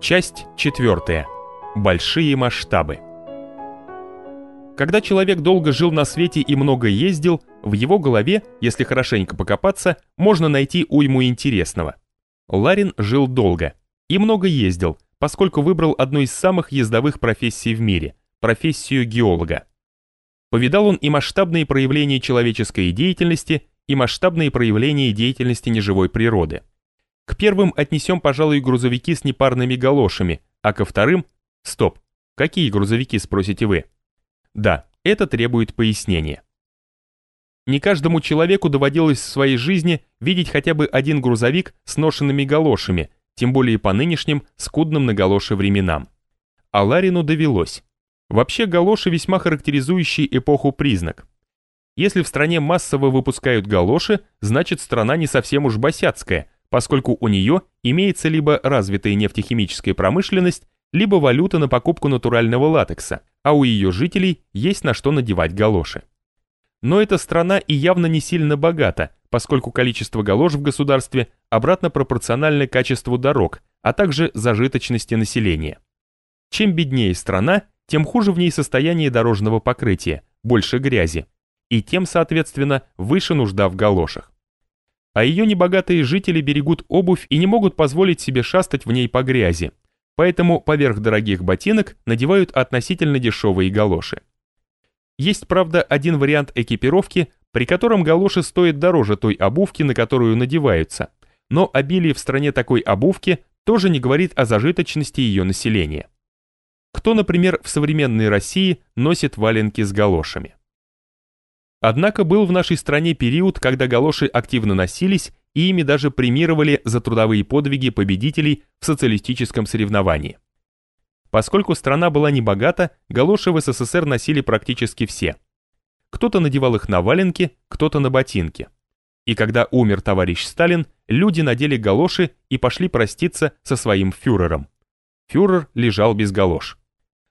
Часть четвертая. Большие масштабы. Когда человек долго жил на свете и много ездил, в его голове, если хорошенько покопаться, можно найти уйму интересного. Ларин жил долго и много ездил, поскольку выбрал одну из самых ездовых профессий в мире – профессию геолога. Повидал он и масштабные проявления человеческой деятельности, и масштабные проявления деятельности неживой природы. К первым отнесем, пожалуй, грузовики с непарными галошами, а ко вторым... Стоп, какие грузовики, спросите вы? Да, это требует пояснения. Не каждому человеку доводилось в своей жизни видеть хотя бы один грузовик с ношенными галошами, тем более по нынешним скудным на галоши временам. А Ларину довелось. Вообще галоши весьма характеризующий эпоху признак. Если в стране массово выпускают галоши, значит страна не совсем уж босяцкая – поскольку у нее имеется либо развитая нефтехимическая промышленность, либо валюта на покупку натурального латекса, а у ее жителей есть на что надевать галоши. Но эта страна и явно не сильно богата, поскольку количество галош в государстве обратно пропорционально качеству дорог, а также зажиточности населения. Чем беднее страна, тем хуже в ней состояние дорожного покрытия, больше грязи, и тем, соответственно, выше нужда в галошах а ее небогатые жители берегут обувь и не могут позволить себе шастать в ней по грязи, поэтому поверх дорогих ботинок надевают относительно дешевые галоши. Есть, правда, один вариант экипировки, при котором галоши стоят дороже той обувки, на которую надеваются, но обилие в стране такой обувки тоже не говорит о зажиточности ее населения. Кто, например, в современной России носит валенки с галошами? Однако был в нашей стране период, когда галоши активно носились и ими даже премировали за трудовые подвиги победителей в социалистическом соревновании. Поскольку страна была небогата, галоши в СССР носили практически все. Кто-то надевал их на валенки, кто-то на ботинки. И когда умер товарищ Сталин, люди надели галоши и пошли проститься со своим фюрером. Фюрер лежал без галош.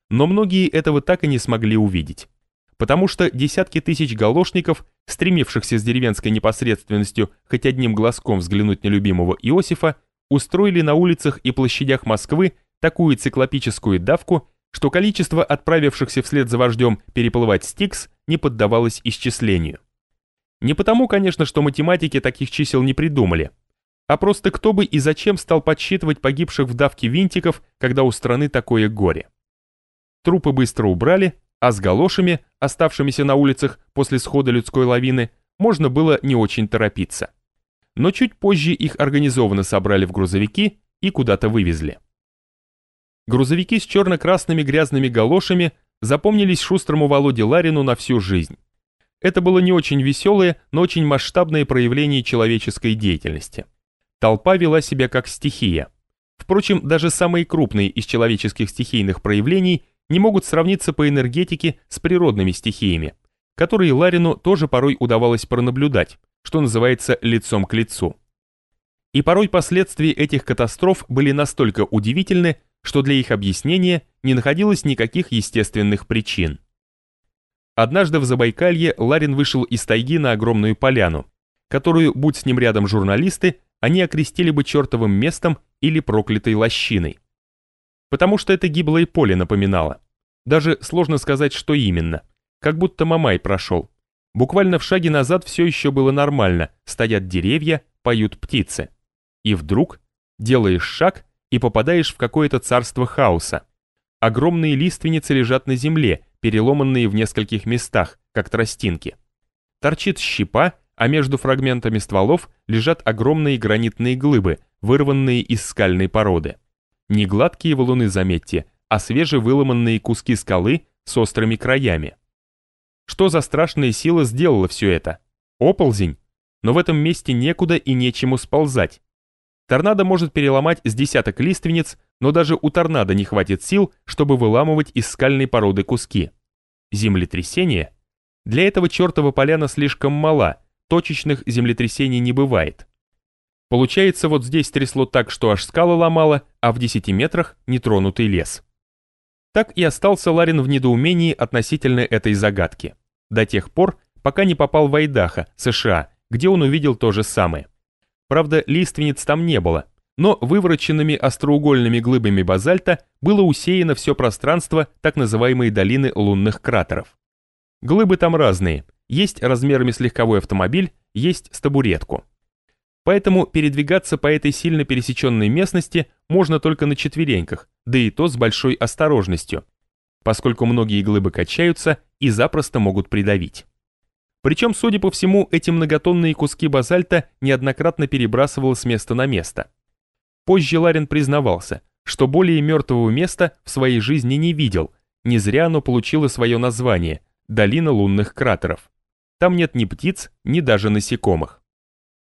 Но многие этого так и не смогли увидеть потому что десятки тысяч галошников, стремившихся с деревенской непосредственностью хоть одним глазком взглянуть на любимого Иосифа, устроили на улицах и площадях Москвы такую циклопическую давку, что количество отправившихся вслед за вождем переплывать Стикс не поддавалось исчислению. Не потому, конечно, что математики таких чисел не придумали, а просто кто бы и зачем стал подсчитывать погибших в давке винтиков, когда у страны такое горе. Трупы быстро убрали, а с галошами, оставшимися на улицах после схода людской лавины, можно было не очень торопиться. Но чуть позже их организованно собрали в грузовики и куда-то вывезли. Грузовики с черно-красными грязными галошами запомнились шустрому Володе Ларину на всю жизнь. Это было не очень веселое, но очень масштабное проявление человеческой деятельности. Толпа вела себя как стихия. Впрочем, даже самые крупные из человеческих стихийных проявлений не могут сравниться по энергетике с природными стихиями, которые Ларину тоже порой удавалось пронаблюдать, что называется лицом к лицу. И порой последствия этих катастроф были настолько удивительны, что для их объяснения не находилось никаких естественных причин. Однажды в Забайкалье Ларин вышел из тайги на огромную поляну, которую, будь с ним рядом журналисты, они окрестили бы чертовым местом или проклятой лощиной потому что это гиблое поле напоминало. Даже сложно сказать, что именно. Как будто Мамай прошел. Буквально в шаге назад все еще было нормально, стоят деревья, поют птицы. И вдруг делаешь шаг и попадаешь в какое-то царство хаоса. Огромные лиственницы лежат на земле, переломанные в нескольких местах, как тростинки. Торчит щепа, а между фрагментами стволов лежат огромные гранитные глыбы, вырванные из скальной породы. Не гладкие валуны, заметьте, а свежевыломанные куски скалы с острыми краями. Что за страшная сила сделала все это? Оползень? Но в этом месте некуда и нечему сползать. Торнадо может переломать с десяток лиственниц, но даже у торнадо не хватит сил, чтобы выламывать из скальной породы куски. Землетрясение? Для этого чертова поляна слишком мала, точечных землетрясений не бывает. Получается, вот здесь трясло так, что аж скалы ломало, а в 10 метрах нетронутый лес. Так и остался Ларин в недоумении относительно этой загадки. До тех пор, пока не попал в Айдахо, США, где он увидел то же самое. Правда, лиственниц там не было, но вывороченными остроугольными глыбами базальта было усеяно все пространство так называемой долины лунных кратеров. Глыбы там разные, есть размерами с легковой автомобиль, есть с табуретку. Поэтому передвигаться по этой сильно пересеченной местности можно только на четвереньках, да и то с большой осторожностью, поскольку многие глыбы качаются и запросто могут придавить. Причем, судя по всему, эти многотонные куски базальта неоднократно перебрасывало с места на место. Позже Ларин признавался, что более мертвого места в своей жизни не видел, не зря оно получило свое название – «Долина лунных кратеров». Там нет ни птиц, ни даже насекомых.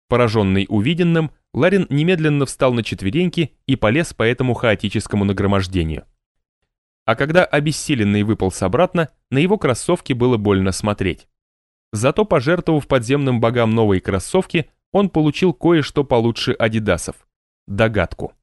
Пораженный увиденным, Ларин немедленно встал на четвереньки и полез по этому хаотическому нагромождению. А когда обессиленный выполз обратно, на его кроссовки было больно смотреть. Зато пожертвовав подземным богам новые кроссовки, он получил кое-что получше адидасов – догадку.